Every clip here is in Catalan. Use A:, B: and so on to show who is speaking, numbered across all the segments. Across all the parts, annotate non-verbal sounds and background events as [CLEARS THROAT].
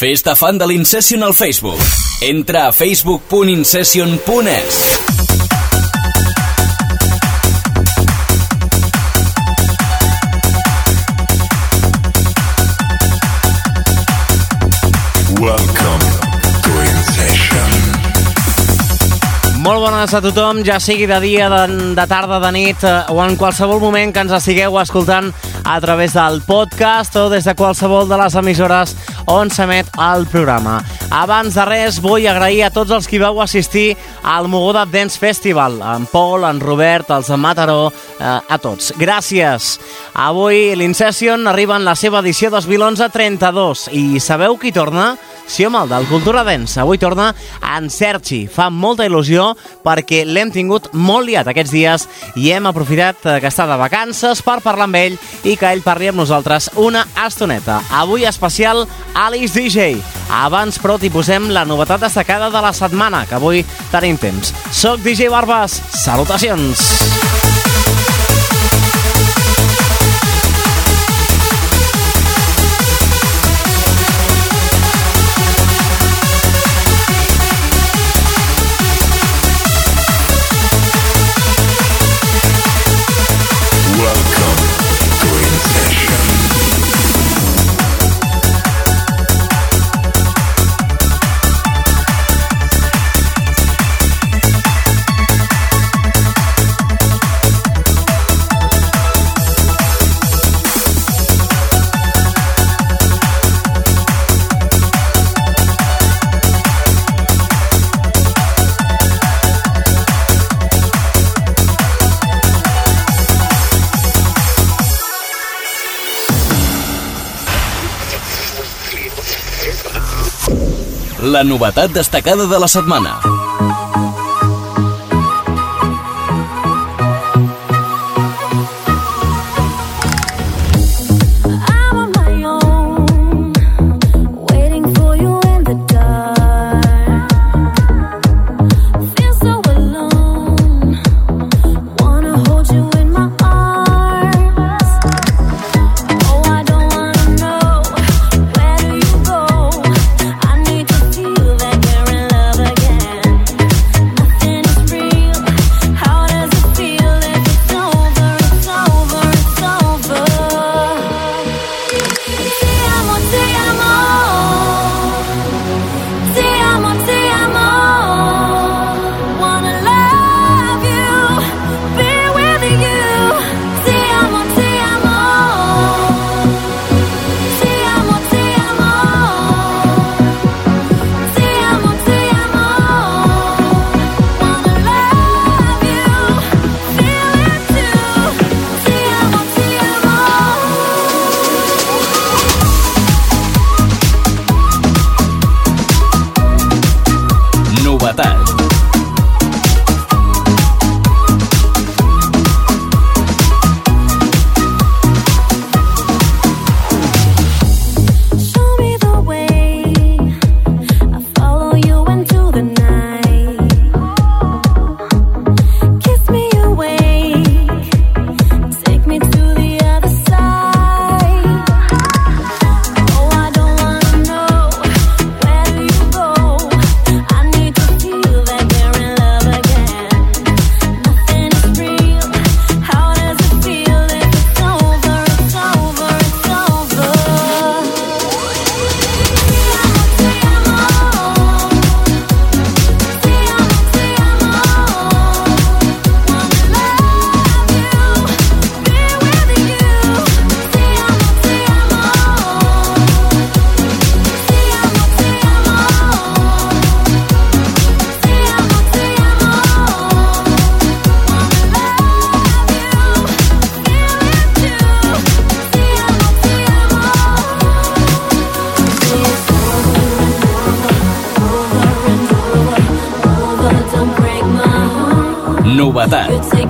A: Fes-te fan de l'Incession al Facebook. Entra a facebook.incession.es.
B: Welcome to Incession.
C: Molt bones a tothom, ja sigui de dia, de, de tarda, de nit eh, o en qualsevol moment que ens estigueu escoltant a través del podcast o des de qualsevol de les emissores on s'emet el programa. Abans de res, vull agrair a tots els qui vau assistir al Mogoda Dance Festival, en Pol, en Robert, els de Mataró, eh, a tots. Gràcies! Avui l'Incession arriba en la seva edició 2011-32 i sabeu qui torna? Sí, home, el del Cultura Dance. Avui torna en Sergi. Fa molta il·lusió perquè l'hem tingut molt liat aquests dies i hem aprofitat eh, que està de vacances per parlar amb ell i que ell parli amb nosaltres una estoneta. Avui especial Alice DJ. Abans, però, t'hi posem la novetat destacada de la setmana, que avui tenim temps. Soc DJ Barbas. Salutacions!
B: Welcome
A: La novetat destacada de la setmana.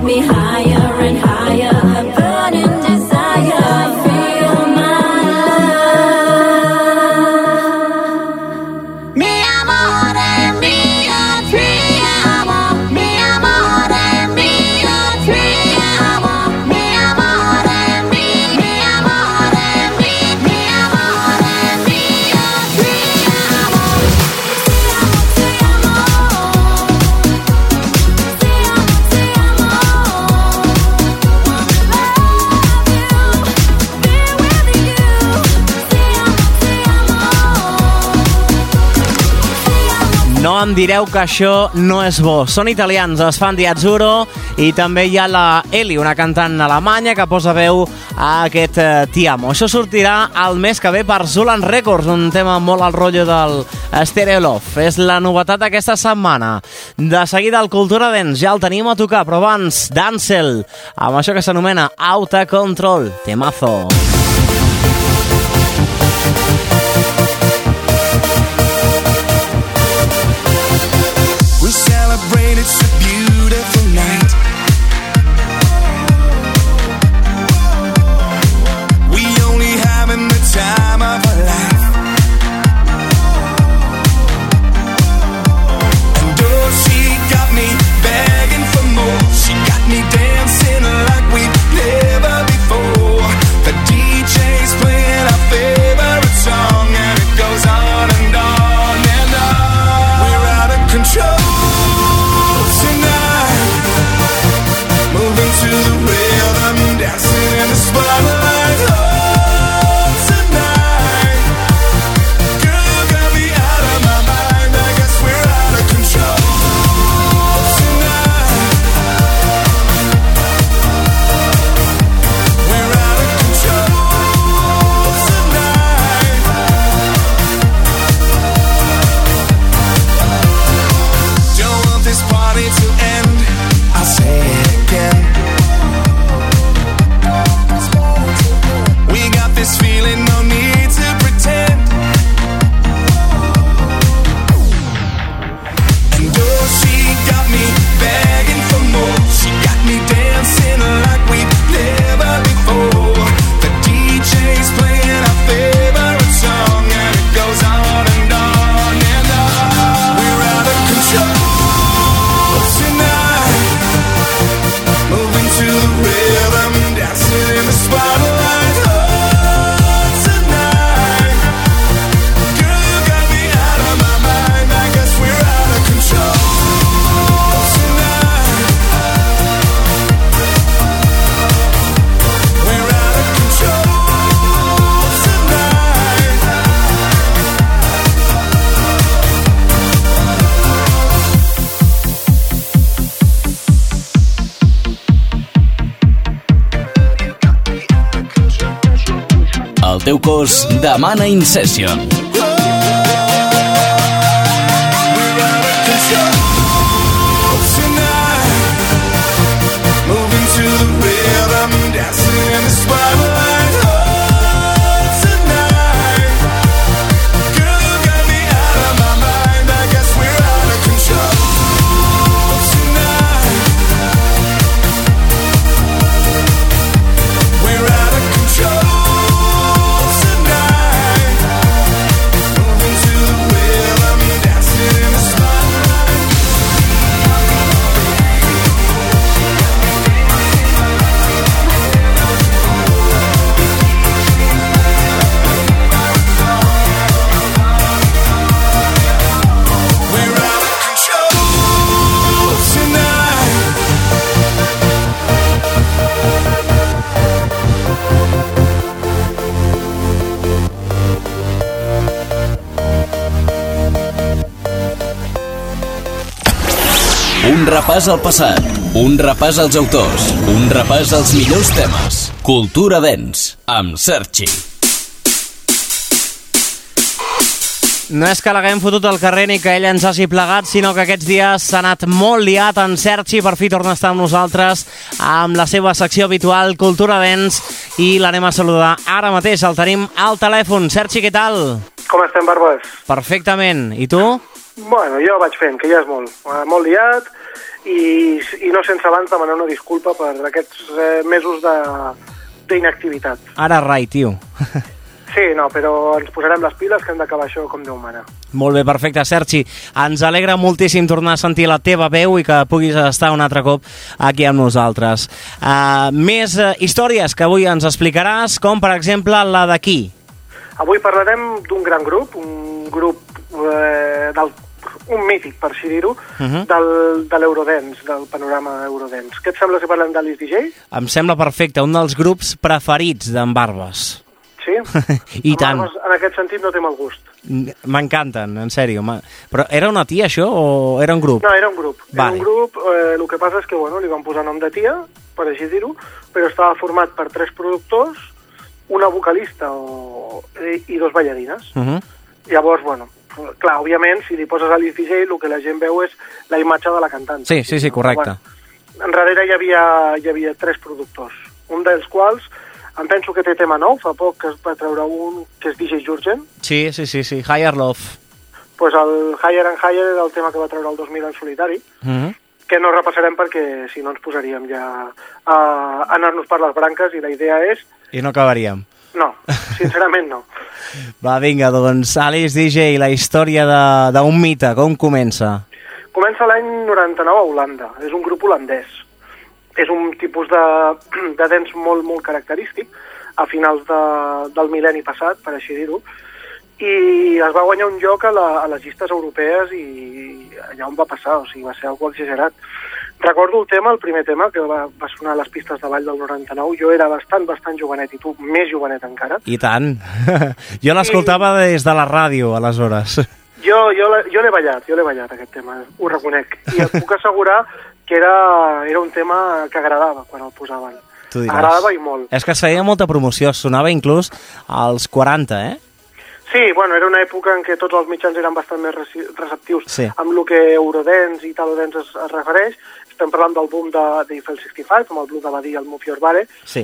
D: Me higher
C: em direu que això no és bo. Són italians, es fan di Azzurro i també hi ha la Eli, una cantant alemanya que posa veu a aquest eh, Ti Amo. Això sortirà el mes que ve per Zulan Records, un tema molt al rotllo del Stereo Love. És la novetat aquesta setmana. De seguida el Cultura Dance ja el tenim a tocar, però abans Dancel, amb això que s'anomena Auta Control. Temazo.
B: We
A: demana Incession. Repàs al passat, un repàs als autors, un repàs als millors temes. Cultura Dens, amb Sergi.
C: No és que l'haguem fotut al carrer ni que ell ens hagi plegat, sinó que aquests dies s'ha anat molt liat en Sergi, per fi torna a estar amb nosaltres amb la seva secció habitual Cultura Dents i l'anem a saludar ara mateix, el tenim al telèfon. Sergi, què tal?
E: Com estem, Barbes?
C: Perfectament. I tu?
E: Bueno, jo vaig fent, que ja és molt. Eh, molt liat i, i no sense abans demanar una disculpa per aquests eh, mesos de- d'inactivitat.
C: Ara rai, tio. [LAUGHS]
E: Sí, no, però ens posarem les piles que hem d'acabar això com Déu mana.
C: Molt bé, perfecte, Sergi. Ens alegra moltíssim tornar a sentir la teva veu i que puguis estar un altre cop aquí amb nosaltres. Uh, més uh, històries que avui ens explicaràs, com per exemple la d'aquí.
E: Avui parlarem d'un gran grup, un grup eh, del un mític, per així dir-ho, uh -huh. del, de l'Eurodance, del panorama Eurodance. Què et sembla si parlem d'Alice DJ?
C: Em sembla perfecte, un dels grups preferits d'en Barbes.
E: Sí? [LAUGHS]
C: I
E: En
C: tant.
E: Barbes, en aquest sentit no té mal gust.
C: M'encanten, en sèrio. Però era una tia, això, o era un grup?
E: No, era un grup. Era
C: Vale.
E: un grup, eh, el que passa és que bueno, li van posar nom de tia, per així dir-ho, però estava format per tres productors, una vocalista o, i, i dos ballarines.
C: Uh -huh.
E: Llavors, bueno, clar, òbviament, si li poses a Liz DJ, el que la gent veu és la imatge de la cantant.
C: Sí, sí, sí, correcte.
E: Bueno, enrere hi havia, hi havia tres productors, un dels quals em penso que té tema nou, fa poc que es va treure un que és DJ Jurgen,
C: Sí, sí, sí, sí, Higher Love.
E: pues el Higher and Higher era el tema que va treure el 2000 en solitari,
C: Uh -huh.
E: que no repassarem perquè si no ens posaríem ja a anar-nos per les branques i la idea és,
C: I no acabaríem.
E: No, sincerament no. [LAUGHS]
C: Va, vinga, doncs, Alice DJ, la història de- d'un mite, com comença?
E: Comença l'any 99 a Holanda, és un grup holandès. És un tipus de, [CLEARS THROAT] de dance molt, molt característic, a finals de, del mil·lenni passat, per així dir-ho, i es va guanyar un lloc a, la, a les llistes europees i allà on va passar, o sigui, va ser algo exagerat. Recordo el tema, el primer tema, que va, va sonar a les pistes de ball del 99, jo era bastant, bastant jovenet, i tu més jovenet encara.
C: I tant. [LAUGHS] jo l'escoltava des de la ràdio, aleshores. [LAUGHS]
E: Jo, jo, jo l'he ballat, jo l'he ballat aquest tema, ho reconec. I et puc assegurar que era, era un tema que agradava quan el posaven.
C: Tu diràs.
E: Agradava i molt.
C: És que es feia molta promoció, sonava inclús als 40, eh?
E: Sí, bueno, era una època en què tots els mitjans eren bastant més receptius
C: Sí.
E: amb el que Eurodance i Talodance es, es refereix. Estem parlant del boom de, d'Eiffel 65, amb el Blue de Badia i el Move Your Body.
C: Sí.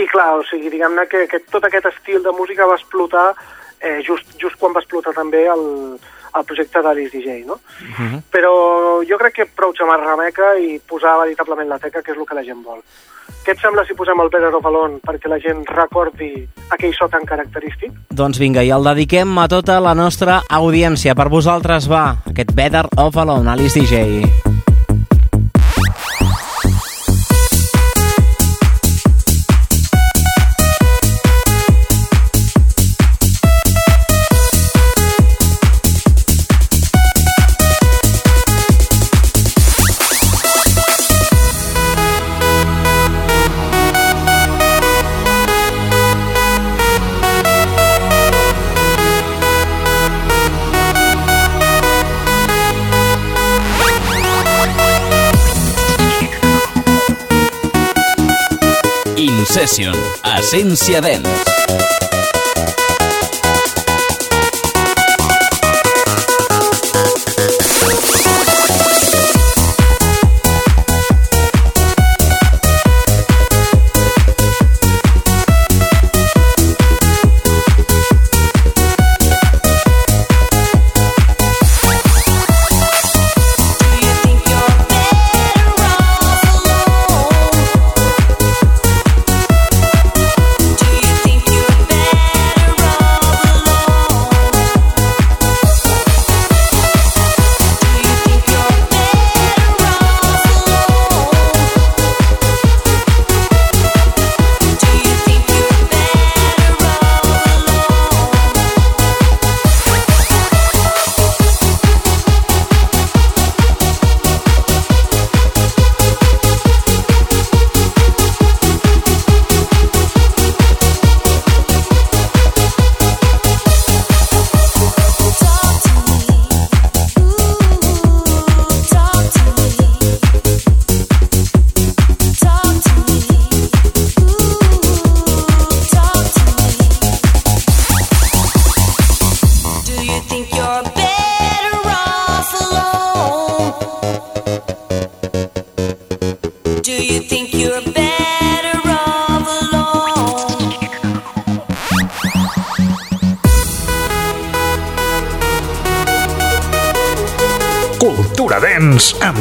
E: I clar, o sigui, diguem-ne que, que tot aquest estil de música va explotar eh, just, just quan va explotar també el, el projecte d'Alice DJ, no? Uh -huh. Però jo crec que prou xamarra meca i posar veritablement la teca, que és el que la gent vol. Què et sembla si posem el Better of Alone perquè la gent recordi aquell so tan característic?
C: Doncs vinga, i el dediquem a tota la nostra audiència. Per vosaltres va aquest Better of Alone, Alice DJ.
A: In Session, Essència Dance.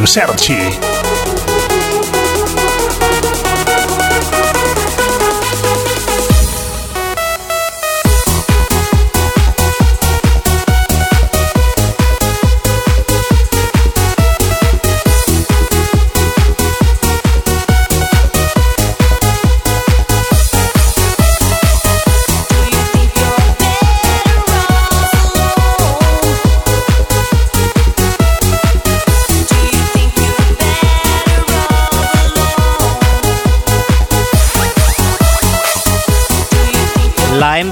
F: Sergi.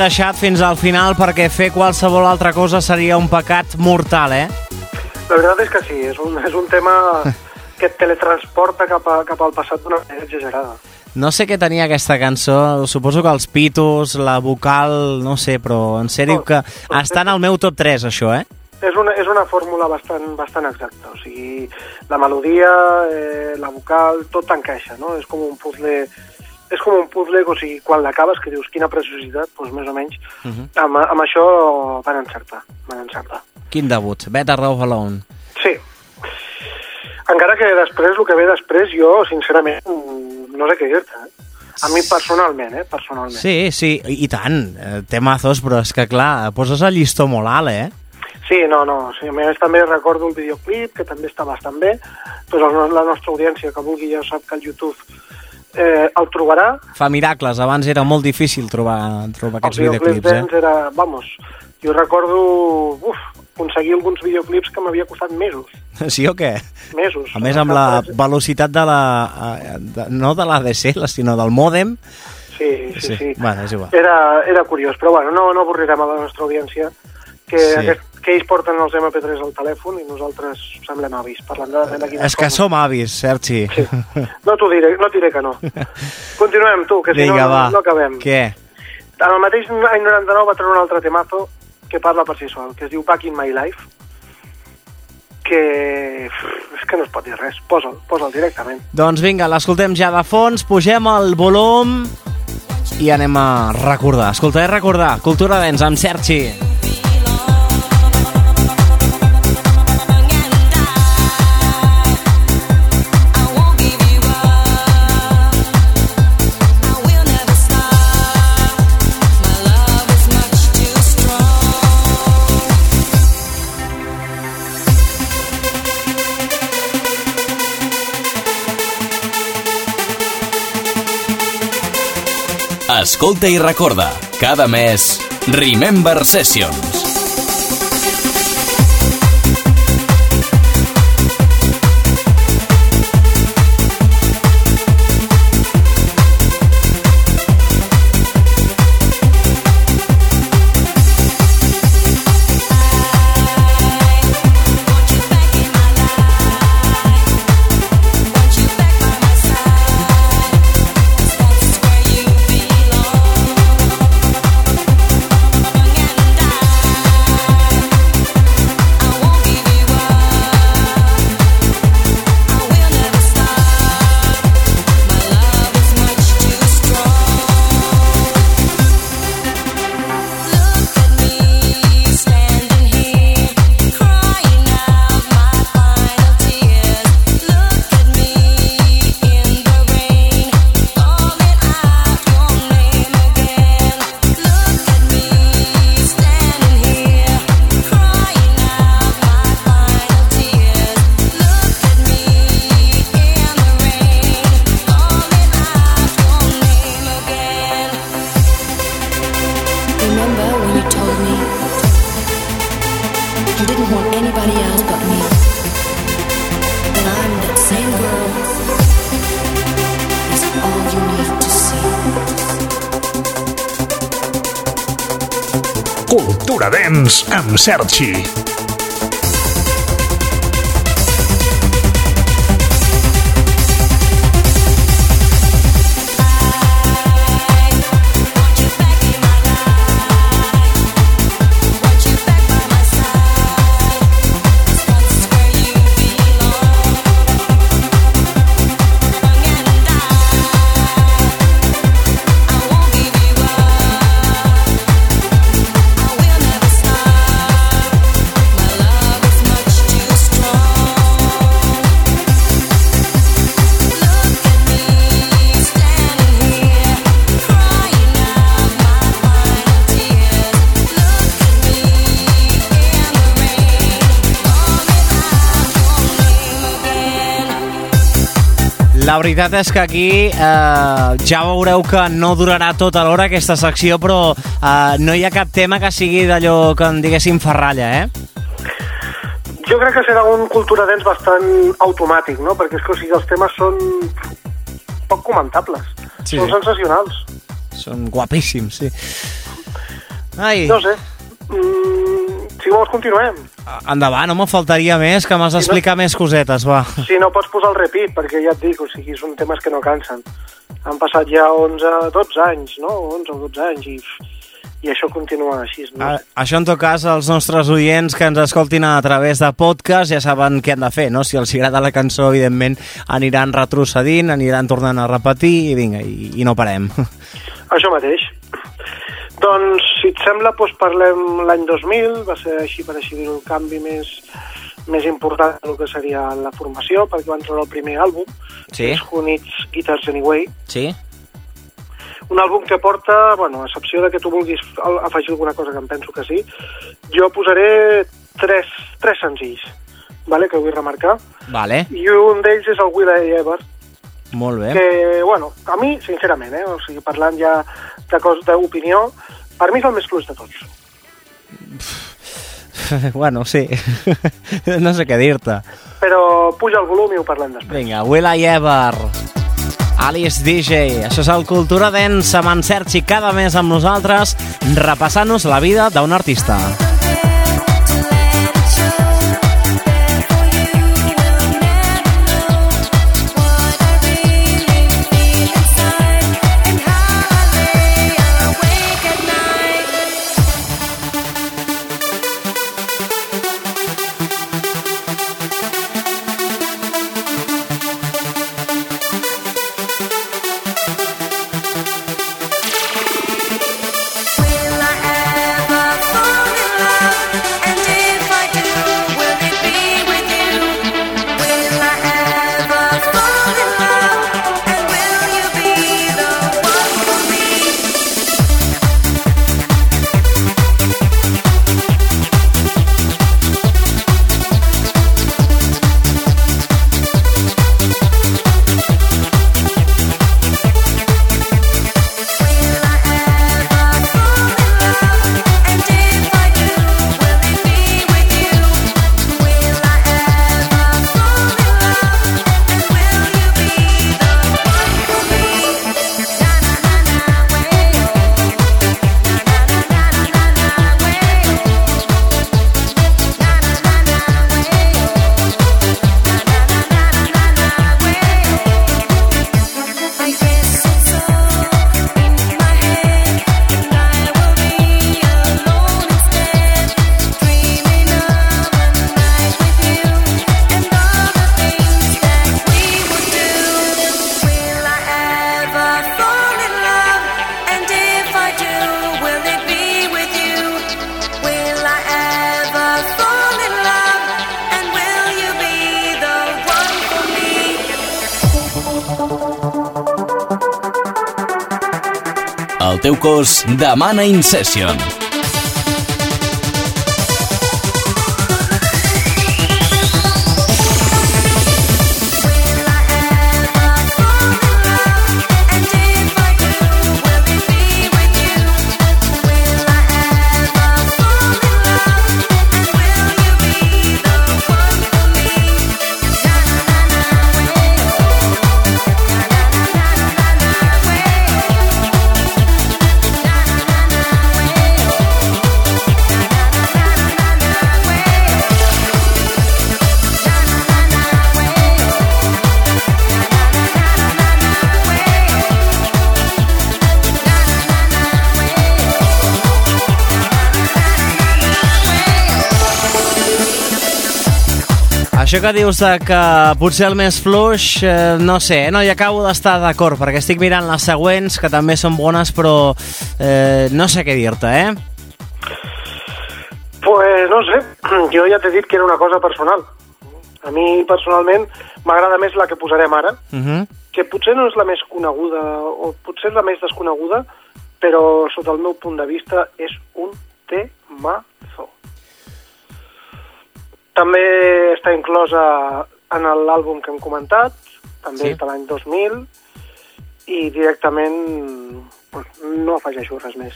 C: Deixat fins al final perquè fer qualsevol altra cosa seria un pecat mortal, eh?
E: La veritat és que sí, és un, és un tema [LAUGHS] que et teletransporta cap, a, cap al passat d'una manera exagerada.
C: No sé què tenia aquesta cançó, suposo que els pitos, la vocal, no sé, però en sèrio
E: No,
C: que
E: no,
C: està en el meu top 3, això, eh?
E: És una, és una fórmula bastant, bastant exacta, o sigui, la melodia, eh, la vocal, tot encaixa, no? És com un puzzle és com un puzzle, o sigui, quan l'acabes que dius quina preciositat, doncs més o menys, uh
C: Mhm.
E: -huh. amb, amb això van encertar, van encertar.
C: Quin debut, Better Love Alone.
E: Sí. Encara que després, el que ve després, jo, sincerament, no sé què dir-te. Eh? A mi personalment, eh? Personalment.
C: Sí, sí, i tant, eh, temazos, però és que clar, poses el llistó molt alt, eh?
E: Sí, no, no. Sí, a més, també recordo el videoclip, que també està bastant bé. Doncs el, no- la nostra audiència que vulgui ja sap que el YouTube eh, el trobarà.
C: Fa miracles, abans era molt difícil trobar, trobar aquests
E: els videoclips
C: videoclips,
E: d'ells era... Vamos, jo recordo uf, aconseguir alguns videoclips que m'havia costat mesos.
C: eh? [LAUGHS] Sí o què?
E: Mesos.
C: A més, amb la velocitat de la... eh, De, no de l'ADC, sinó del mòdem.
E: sí, sí.
C: Sí,
E: sí.
C: bueno, és igual.
E: Era, era curiós, però bueno, no, no avorrirem a la nostra audiència que,
C: sí.
E: aquest, que ells porten els MP3 al telèfon i nosaltres semblem avis, parlant de, de quines
C: És que som avis, Sergi.
E: Sí. No t'ho diré, no diré que no. Continuem, tu, que si
C: Vinga,
E: no,
C: va.
E: no, acabem.
C: Què?
E: En el mateix any 99 va treure un altre temazo que parla per si sol, que es diu Back in My Life, que és que no es pot dir res. Posa'l, posa'l directament.
C: Doncs vinga, l'escoltem ja de fons, pugem el volum i anem a recordar. Escoltar i recordar. Cultura Dents amb Sergi.
A: Escolta i recorda, cada mes, Remember Sessions.
F: Dents
C: La veritat és que aquí eh, ja veureu que no durarà tota l'hora aquesta secció, però eh, no hi ha cap tema que sigui d'allò que en diguéssim ferralla, eh?
E: Jo crec que serà un cultura dents bastant automàtic, no? Perquè és que o sigui, els temes són poc comentables.
C: Sí.
E: Són sensacionals.
C: Són guapíssims, sí. Ai,
E: No sé. Mm, si vols, continuem.
C: endavant, no me faltaria més, que m'has d'explicar més cosetes, va.
E: Si no pots posar el repeat, perquè ja et dic, o sigui, són temes que no cansen. Han passat ja 11, 12 anys, no? 11 o 12 anys i, i això continua així. No?
C: A, això, en tot cas, els nostres oients que ens escoltin a través de podcast ja saben què han de fer, no? Si els agrada la cançó, evidentment, aniran retrocedint, aniran tornant a repetir i vinga, i, i no parem.
E: Això mateix. Doncs, si et sembla, doncs parlem l'any 2000, va ser així, per així dir-ho, el canvi més, més important del que seria la formació, perquè van treure el primer àlbum,
C: Sí.
E: és Who Needs Guitars Anyway,
C: Sí?
E: un àlbum que porta, bueno, a excepció de que tu vulguis afegir alguna cosa que em penso que sí, jo posaré tres, tres senzills, vale, que vull remarcar,
C: Vale,
E: i un d'ells és el Will I Ever,
C: molt bé.
E: que, bueno, a mi, sincerament, eh, o sigui, parlant ja de cos d'opinió, per mi és el més fluix de tots. [LAUGHS]
C: bueno, sí. [LAUGHS] no sé què dir-te.
E: Però puja el volum i ho parlem després.
C: Vinga, Will I Ever, Alice DJ, això és el Cultura Dance amb en Sergi cada mes amb nosaltres, repassant-nos la vida d'un artista.
A: Will
G: teu cos demana Incession.
C: Això que dius de que potser el més fluix, eh, no sé, eh, no hi acabo d'estar d'acord, perquè estic mirant les següents, que també són bones, però eh, no sé què dir-te, eh?
E: Pues no sé, [CLEARS THROAT] jo ja t'he dit que era una cosa personal. A mi, personalment, m'agrada més la que posarem ara,
C: Uh -huh.
E: que potser no és la més coneguda, o potser és la més desconeguda, però sota el meu punt de vista és un temazo. També està inclosa en l'àlbum que hem comentat, també
C: Sí.
E: de l'any 2000, i directament no afegeixo res més.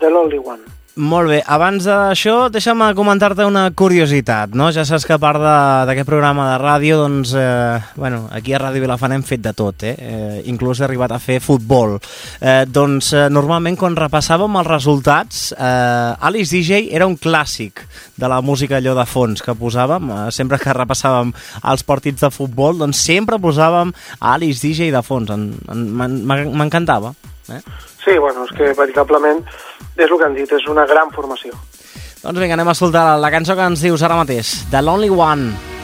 E: The Lonely One.
C: Molt bé, abans d'això, deixa'm comentar-te una curiositat, no? Ja saps que a part d'aquest programa de ràdio, doncs, eh, bueno, aquí a Ràdio Vilafant hem fet de tot, eh? eh inclús he arribat a fer futbol. Eh, doncs, eh, normalment, quan repassàvem els resultats, eh, Alice DJ era un clàssic de la música allò de fons que posàvem, eh, sempre que repassàvem els partits de futbol, doncs sempre posàvem Alice DJ de fons, en- en- m'en- m'encantava. Eh?
E: Sí, bueno, és que veritablement és el que han dit, és una gran formació.
C: Doncs vinga, anem a escoltar la cançó que ens dius ara mateix, The Lonely One.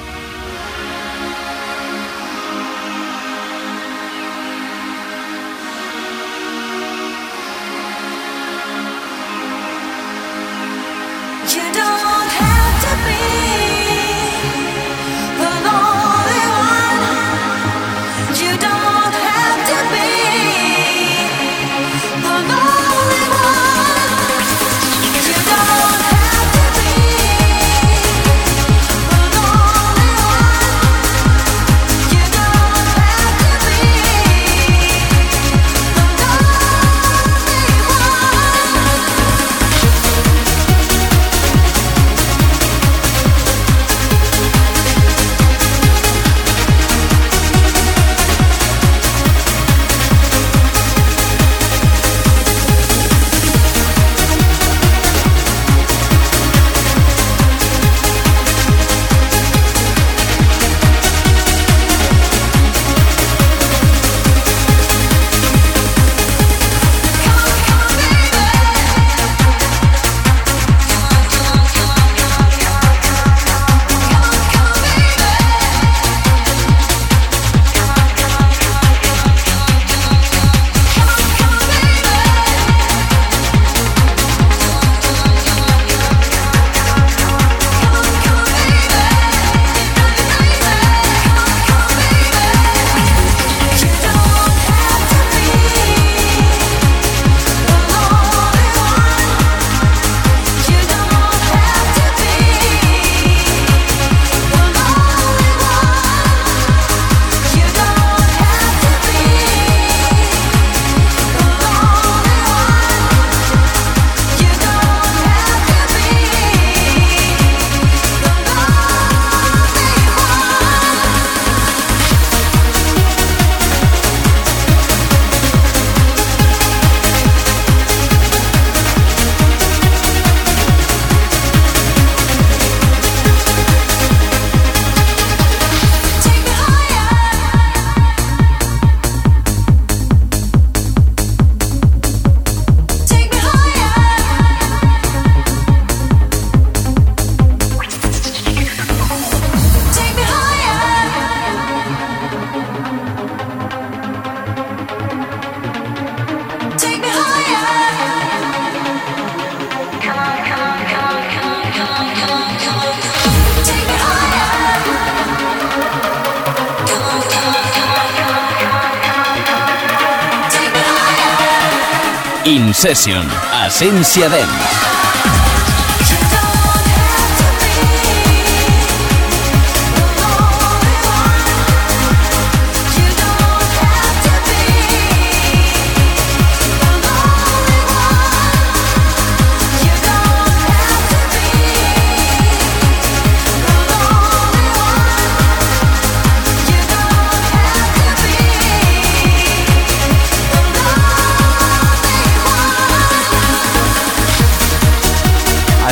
A: Session, Essència Dance.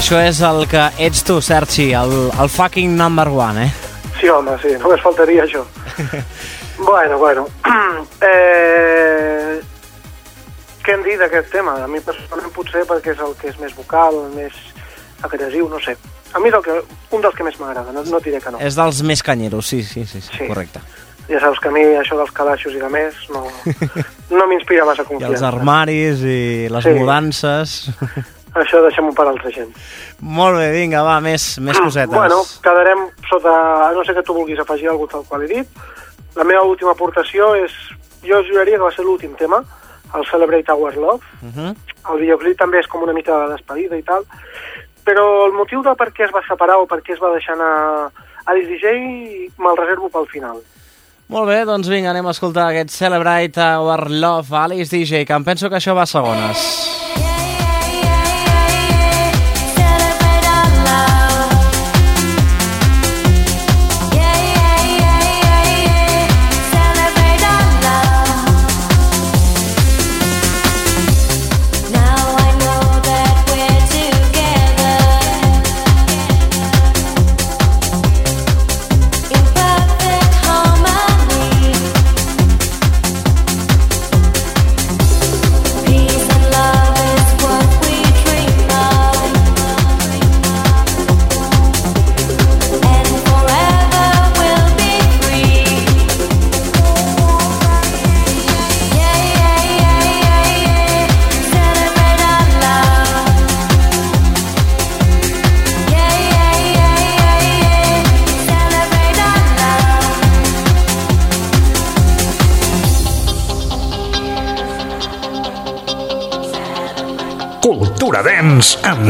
C: Això és el que ets tu, Sergi, el, el fucking number one, eh?
E: Sí, home, sí, només faltaria això. [LAUGHS] bueno, bueno. [CLEARS THROAT] eh, què hem dit d'aquest tema? A mi personalment potser perquè és el que és més vocal, més agressiu, no sé. A mi és el que, un dels que més m'agrada, no, no diré que no.
C: És dels més canyeros, sí, sí, sí, sí,
E: Sí.
C: correcte.
E: Ja saps que a mi això dels calaixos i de més no, [LAUGHS] no m'inspira massa
C: I
E: confiança.
C: els armaris i les
E: Sí.
C: mudances... [LAUGHS]
E: Això deixem-ho per altra gent.
C: Molt bé, vinga, va, més, més cosetes.
E: Bueno, quedarem sota... No sé que tu vulguis afegir alguna cosa tal qual he dit. La meva última aportació és... Jo juraria que va ser l'últim tema, el Celebrate Our Love.
C: Uh -huh.
E: El videoclip també és com una mica de despedida i tal. Però el motiu de per què es va separar o per què es va deixar anar Alice DJ me'l reservo pel final.
C: Molt bé, doncs vinga, anem a escoltar aquest Celebrate Our Love, Alice DJ, que em penso que això va a segones.
H: Yeah,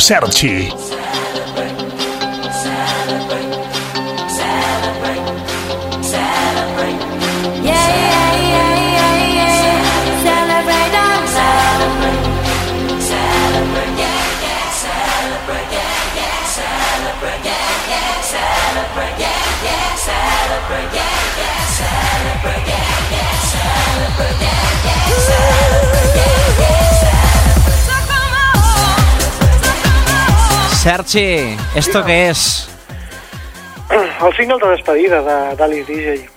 F: certi. Sergi,
C: ¿esto qué es?
E: El single de despedida de- d'Alice DJ,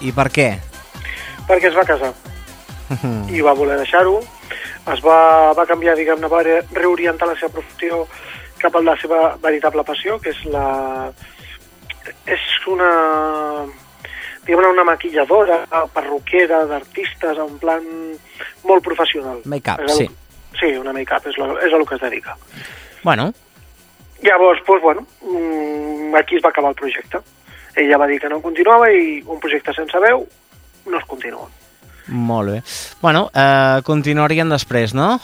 C: I per què?
E: perquè es va casar [LAUGHS] i va voler deixar-ho, es va, va canviar, diguem-ne, va re- reorientar la seva professió cap a la seva veritable passió, que és la... és una diguem-ne una maquilladora, perruquera d'artistes, en plan molt professional.
C: Make-up,
E: el-
C: sí.
E: Sí, una make-up, és, és lo que es dedica.
C: Bueno,
E: Llavors, doncs, bueno, mm, aquí es va acabar el projecte. Ella va dir que no continuava i un projecte sense veu no es continua.
C: molt bé. Bueno, eh, continuarien després, no?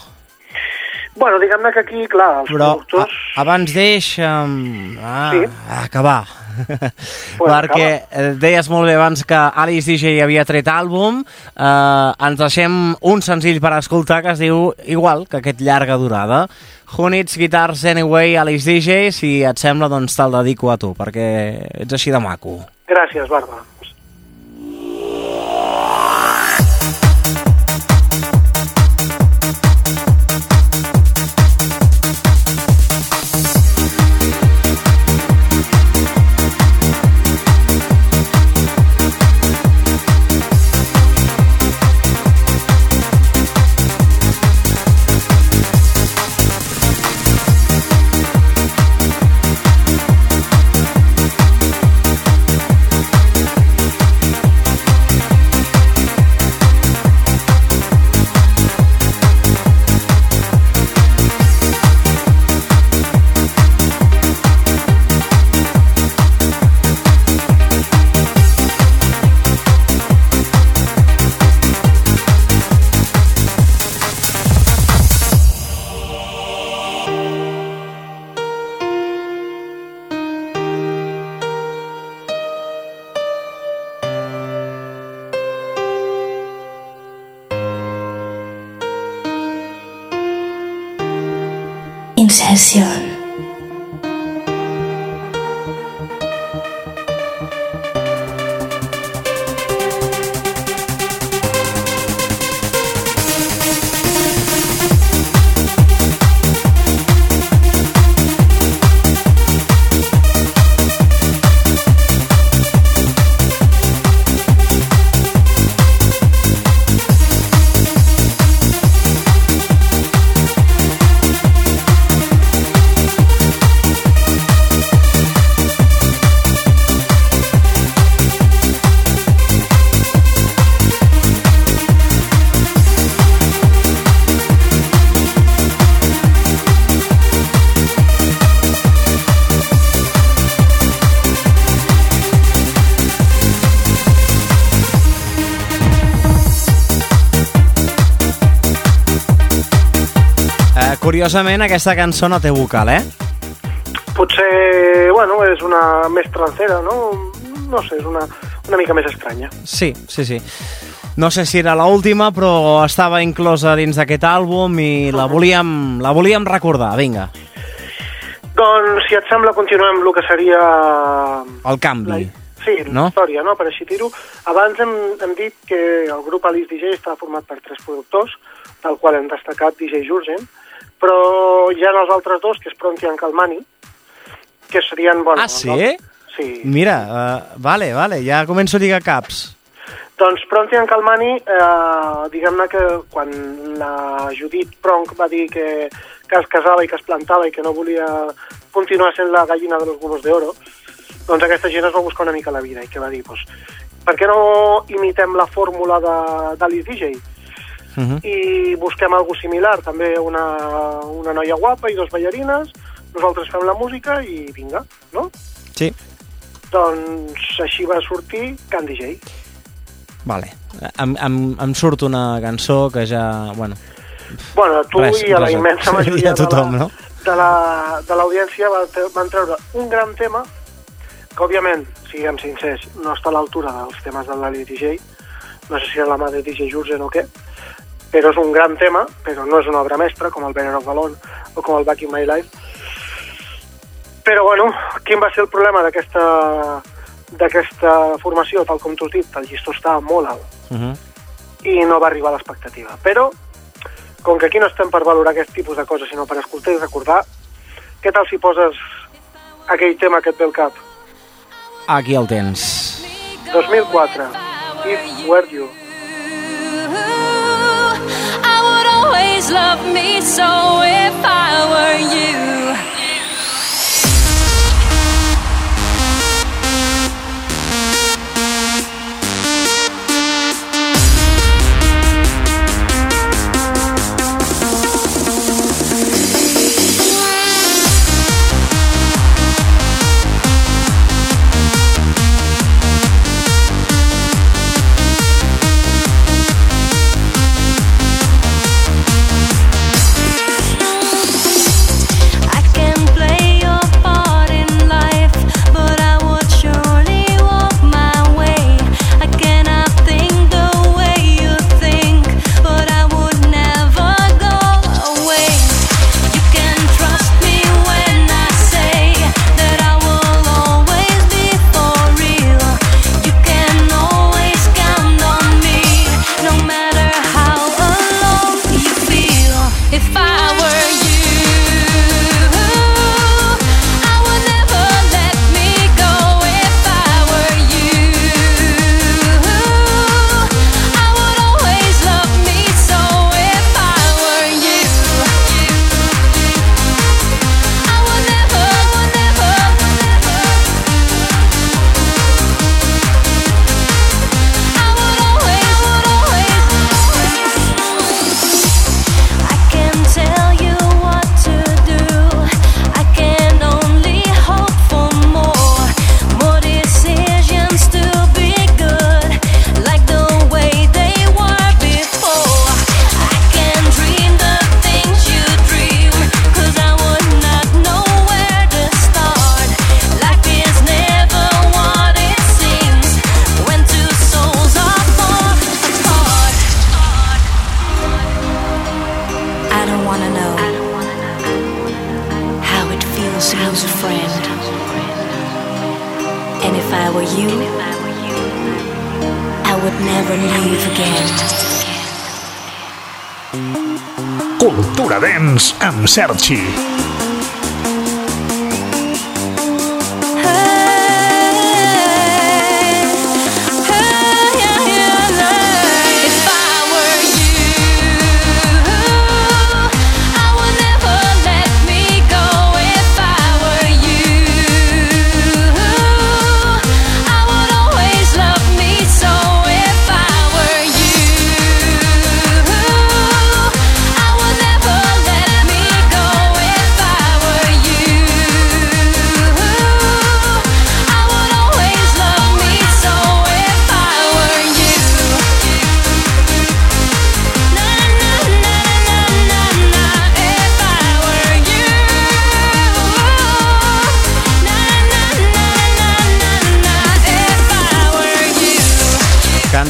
E: Bueno, diguem-ne que aquí, clar, els
C: Però a,
E: productors...
C: abans deixa'm ah,
E: Sí.
C: acabar. [LAUGHS] Perquè eh, deies molt bé abans que Alice DJ havia tret àlbum, eh, ens deixem un senzill per escoltar que es diu igual que aquest llarga durada. Who Needs Guitars Anyway, Alice DJ, si et sembla, doncs te'l dedico a tu, perquè ets així de maco.
E: Gràcies, Barba.
C: Curiosament, aquesta cançó no té vocal, eh?
E: Potser, bueno, és una més trancera, no? No sé, és una, una mica més estranya.
C: Sí, sí, sí. No sé si era l'última, però estava inclosa dins d'aquest àlbum i la volíem, la volíem recordar. Vinga,
E: Doncs, si et sembla, continuem amb el que seria...
C: el canvi.
E: Sí,
C: No?
E: la història, no? per així dir-ho. Abans hem, hem dit que el grup Alice DJ està format per tres productors, del qual hem destacat DJ Jurgen, però hi ha els altres dos, que és Pronti i en Calmani, que serien... Bueno,
C: Ah, sí?
E: els- Sí.
C: Mira, uh, vale, vale, ja començo a lligar caps.
E: Doncs Pronti i en Calmani, eh, diguem-ne que quan la Judit Pronk va dir que, que es casava i que es plantava i que no volia continuar sent la gallina de los huevos de oro, doncs aquesta gent es va buscar una mica la vida i que va dir, doncs, per què no imitem la fórmula de- d'Alice DJ?
C: Uh -huh.
E: i busquem algo similar, també una, una noia guapa i dos ballarines, nosaltres fem la música i vinga, no?
C: Sí,
E: Doncs així va sortir Can DJ.
C: vale. Em, em, em surt una cançó que ja... Bueno,
E: Bueno, tu
C: Res,
E: i a la immensa [LAUGHS] majoria
C: tothom,
E: de la-
C: no?
E: de la- de l'audiència va tre- van treure un gran tema que, òbviament, siguem sincers, no està a l'altura dels temes de l'Ali DJ, no sé si era la mà de DJ Jurgen o què, però és un gran tema, però no és una obra mestra, com el Better of Alone o com el Back in My Life. Però, bueno, quin va ser el problema d'aquesta d'aquesta formació, tal com tu has dit, el llistó està molt alt
C: Uh -huh.
E: i no va arribar a l'expectativa. Però, com que aquí no estem per valorar aquest tipus de coses, sinó per escoltar i recordar, què tal si poses aquell tema que et ve al cap?
C: Aquí el tens.
E: 2004, If Were You.
A: Always love me so if I were you.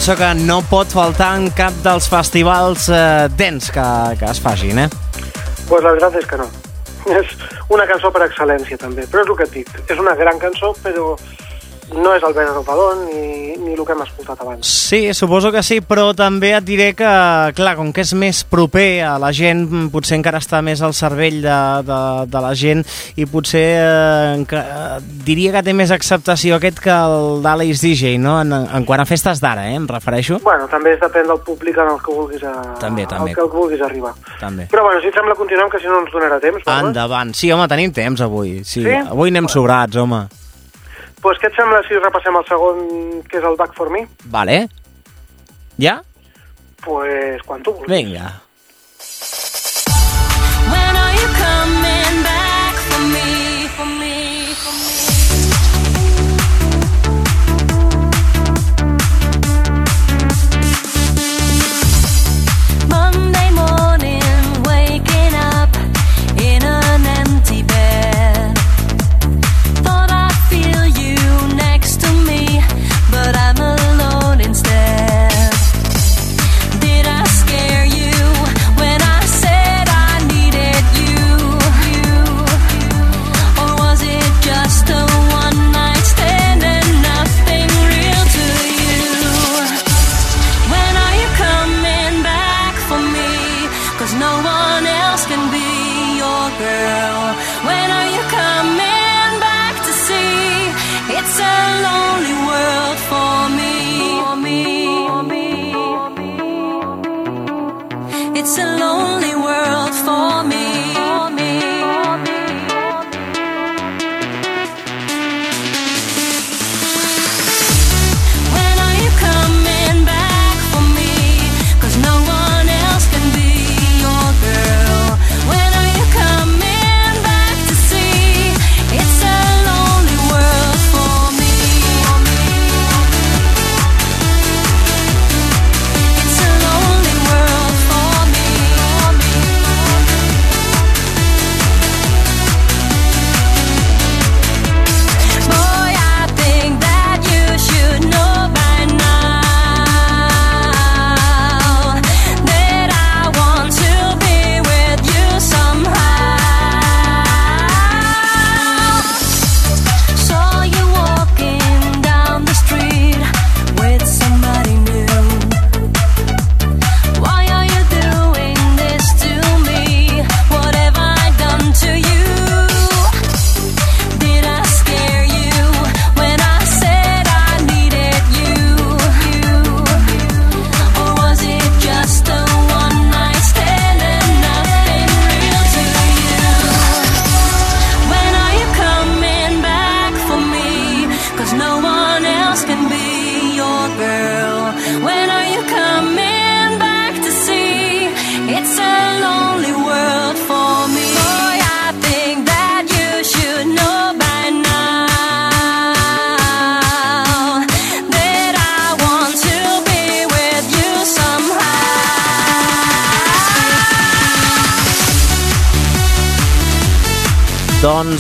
C: Cançó que no pot faltar en cap dels festivals eh, dents que, que es facin, eh?
E: Pues la veritat és que no. [LAUGHS] És una cançó per excel·lència, també. Però és el que et dic. És una gran cançó, però no és el of Alone ni, ni el que hem escoltat abans.
C: Sí, suposo que sí, però també et diré que, clar, com que és més proper a la gent, potser encara està més al cervell de, de, de la gent i potser eh, enca- eh, diria que té més acceptació aquest que el d'Àlex DJ, no? En, en quant a festes d'ara, eh, em refereixo.
E: Bueno, també es depèn del públic en el que vulguis, a,
C: També, també.
E: al que el vulguis arribar.
C: També.
E: Però bueno, si et sembla continuem, que si no ens donarà temps.
C: Endavant. Sí, home, tenim temps avui. Sí,
E: Sí?
C: avui anem sobrats, home.
E: Pues què et sembla si repassem el segon, que és el Back for Me?
C: Vale. Ja?
E: Pues quan tu vulguis.
C: Vinga.
A: When are you coming back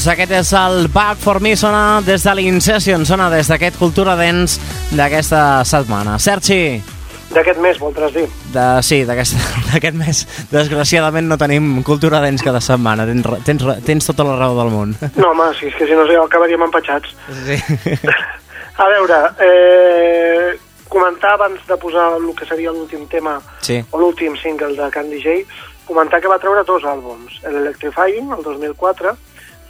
A: aquest és el Back for Me, sona des de l'Incession, sona des d'aquest Cultura Dents d'aquesta setmana. Sergi,
E: D'aquest mes, voldràs dir?
A: de, sí, d'aquest [LAUGHS] mes, desgraciadament no tenim Cultura Dents cada setmana, tens, tens, tens tota la raó del món.
E: No, home, si és que si no ja acabaríem empatxats.
A: Sí. [LAUGHS]
E: A veure, eh, comentar abans de posar el que seria l'últim tema
A: Sí.
E: o l'últim single de Candy J, comentar que va treure dos àlbums, l'Electrifying, el 2004,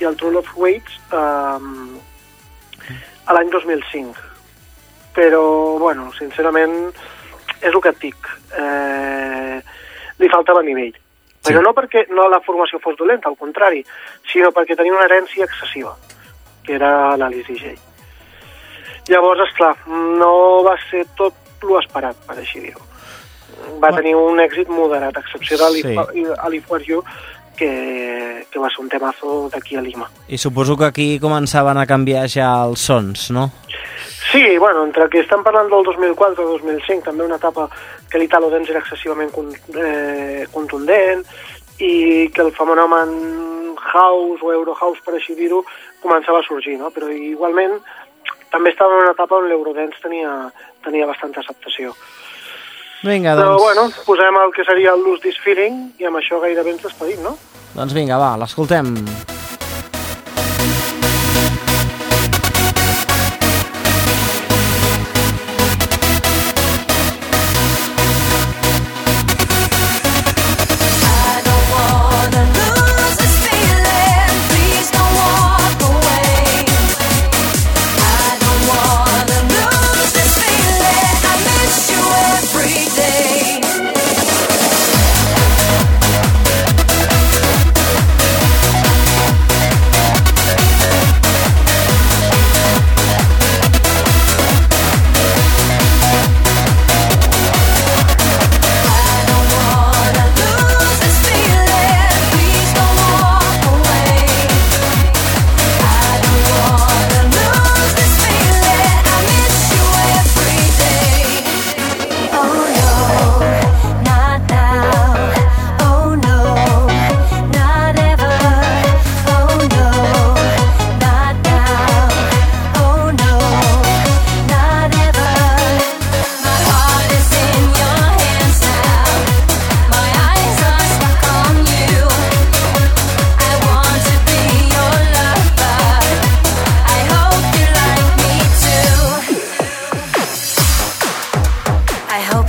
E: i el True Love Waits eh, a l'any 2005. Però, bueno, sincerament, és el que et dic. Eh, li faltava nivell.
A: Sí.
E: Però no perquè no la formació fos dolenta, al contrari, sinó perquè tenia una herència excessiva, que era l'Alice DJ. Llavors, esclar, no va ser tot lo esperat, per així dir-ho. Va tenir un èxit moderat, a excepció de
A: Sí.
E: l'Ali For You, que, que va ser un temazo d'aquí a Lima.
A: I suposo que aquí començaven a canviar ja els sons, no?
E: Sí, bueno, entre que estan parlant del 2004 i 2005, també una etapa que l'Italo Dance era excessivament con, eh, contundent i que el fenomen house o Eurohouse, per així dir-ho, començava a sorgir, no? Però igualment també estava en una etapa on l'Eurodance tenia, tenia bastanta acceptació.
A: Vinga,
E: Però,
A: doncs,
E: bueno, posem el que seria el Lose This Feeling i amb això gairebé ens despedim, no?
A: Doncs vinga, va, l'escoltem.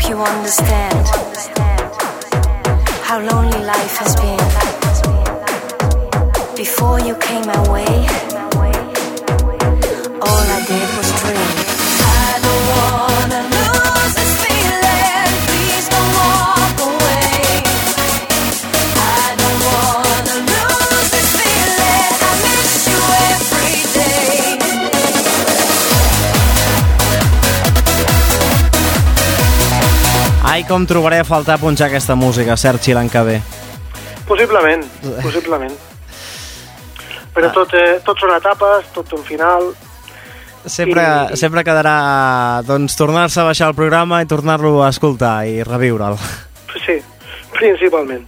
H: You understand how lonely life has been. Before you came my way,
C: Ai, com trobaré a faltar punxar aquesta música, Sergi, l'any que ve.
E: Possiblement, possiblement. Però
C: Ah.
E: tot, eh, tot són etapes, tot un final.
C: Sempre,
E: I-
C: sempre quedarà doncs, tornar-se a baixar el programa i tornar-lo a escoltar i reviure'l.
E: Sí, principalment.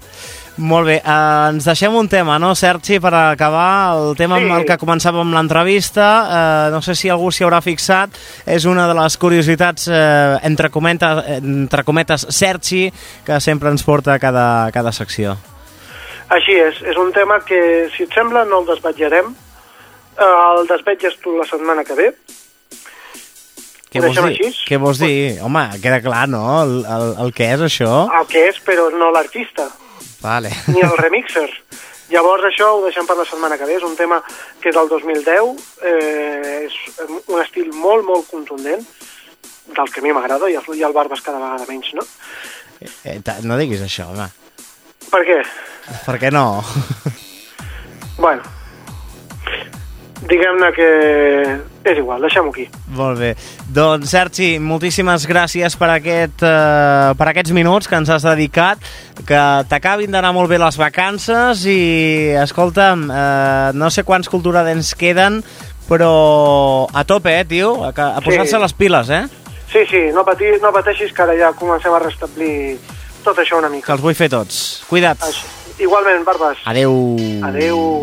C: Molt bé, eh, ens deixem un tema, no, Sergi, per acabar el tema
E: Sí.
C: amb el que començàvem l'entrevista. Eh, no sé si algú s'hi haurà fixat, és una de les curiositats, eh, entre, cometes, entre cometes, Sergi, que sempre ens porta a cada, a cada secció.
E: Així és, és un tema que, si et sembla, no el desvetjarem. Eh, el desvetges tu la setmana que ve.
C: Què vols dir?
E: així?
C: Què vols dir? Home, queda clar, no?, el, el, el que és això.
E: El que és, però no l'artista,
C: Vale.
E: ni el [LAUGHS] remixer. Llavors això ho deixem per la setmana que ve. És un tema que és del 2010, eh, és un estil molt, molt contundent, del que a mi m'agrada, i el, i el Barbas cada vegada menys, no?
C: Eh, ta- no diguis això, home.
E: Per què?
C: Per què no?
E: Bueno, diguem-ne que és igual, deixem-ho aquí.
C: Molt bé. Doncs, Sergi, moltíssimes gràcies per, aquest, eh, per aquests minuts que ens has dedicat, que t'acabin d'anar molt bé les vacances i, escolta'm, eh, no sé quants culturadents queden, però a tope, eh, tio? A, a posar-se
E: Sí.
C: les piles, eh?
E: Sí, sí, no, pati, no pateixis que ara ja comencem a restablir tot això una
C: Que
E: mica.
C: els vull fer tots. Cuida't.
E: Igualment, Barbas.
C: Adeu.
E: Adeu.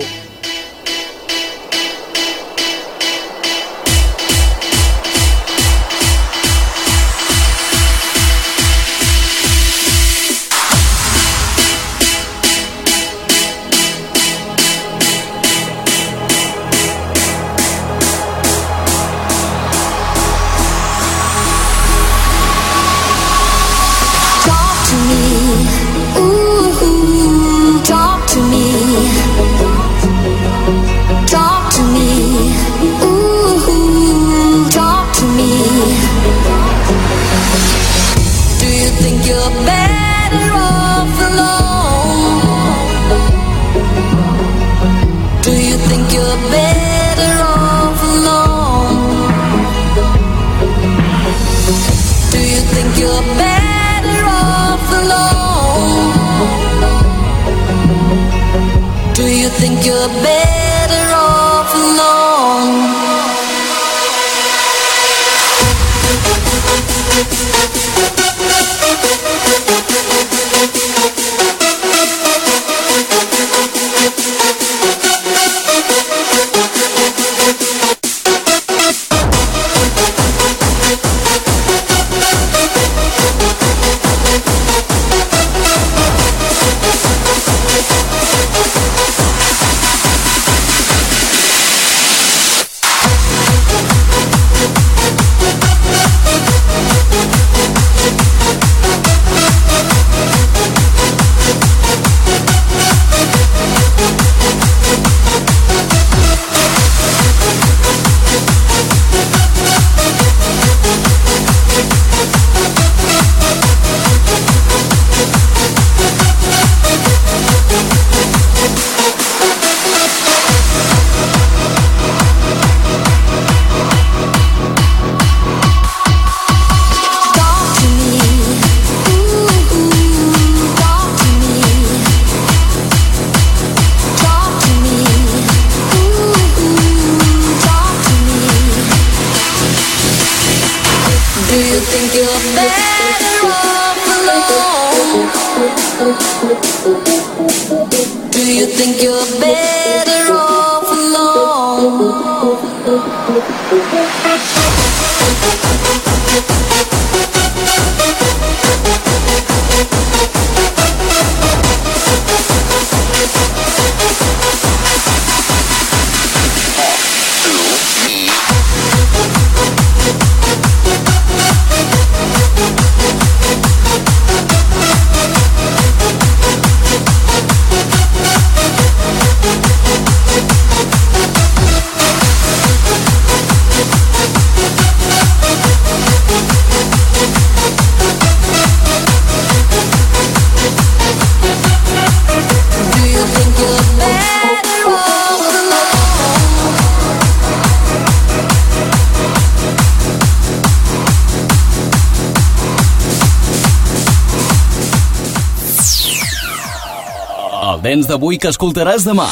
A: Dance d'avui que escoltaràs demà.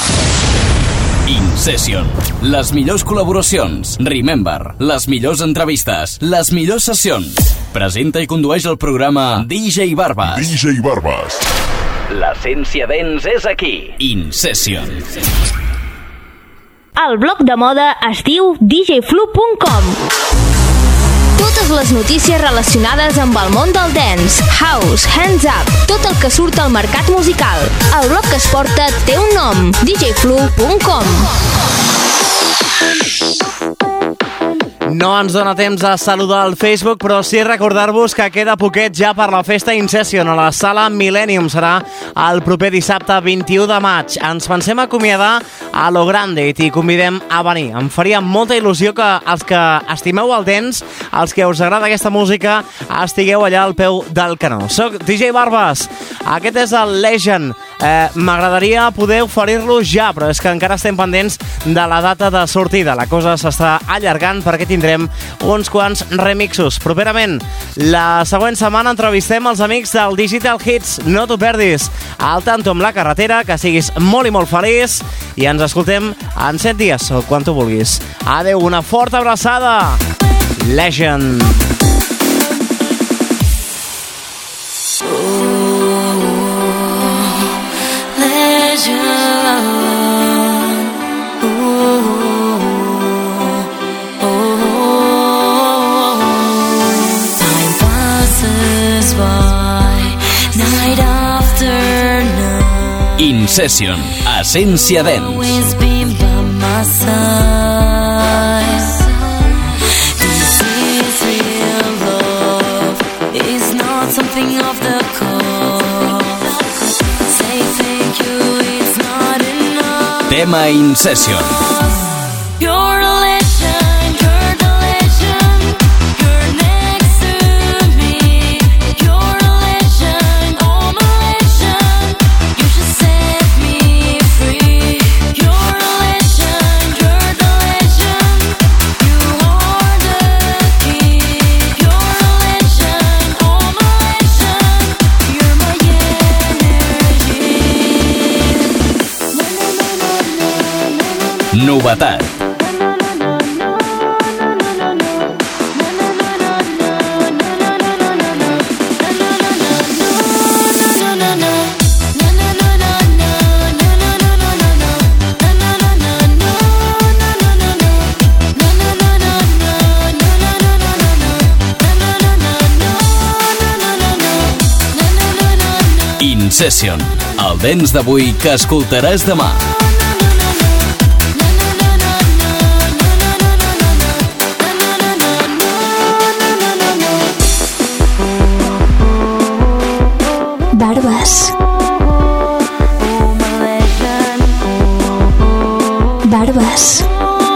A: In Session. Les millors col·laboracions. Remember. Les millors entrevistes. Les millors sessions. Presenta i condueix el programa DJ Barbas.
I: DJ Barbas.
A: L'essència dents és aquí. In Session.
J: El blog de moda es diu djflu.com Totes les notícies relacionades amb el món del dance, house, hands up, tot el que surt al mercat musical. El blog que es porta té un nom, djflu.com
C: No ens dona temps a saludar al Facebook, però sí recordar-vos que queda poquet ja per la festa In Session a la sala Millennium. Serà el proper dissabte 21 de maig. Ens pensem acomiadar a lo grande i t'hi convidem a venir. Em faria molta il·lusió que els que estimeu el dance, els que us agrada aquesta música, estigueu allà al peu del canó. Soc DJ Barbas. Aquest és el Legend. Eh, M'agradaria poder oferir-lo ja, però és que encara estem pendents de la data de sortida. La cosa s'està allargant perquè tindrem uns quants remixos. Properament, la següent setmana entrevistem els amics del Digital Hits. No t'ho perdis. Al tanto amb la carretera, que siguis molt i molt feliç i ens escoltem en 7 dies o quan tu vulguis. Adeu, una forta abraçada. Legend.
H: Time real love. It's not something of the cost. Say thank you, it's not enough.
A: Tema In Session. Novetat. Session. El dents d'avui que escoltaràs demà.
J: Barbes.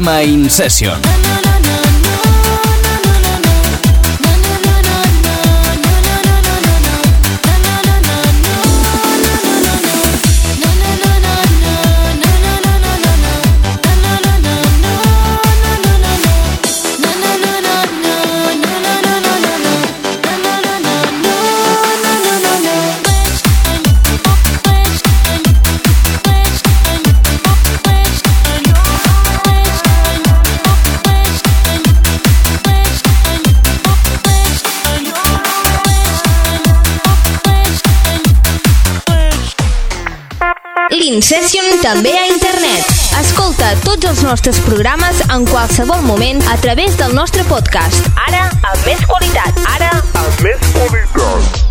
A: Tema In Session.
J: l'Incession també a internet. Escolta tots els nostres programes en qualsevol moment a través del nostre podcast. Ara, amb més qualitat. Ara,
F: Amb més qualitat.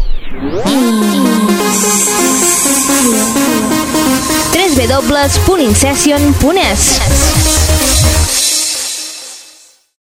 J: www.incession.es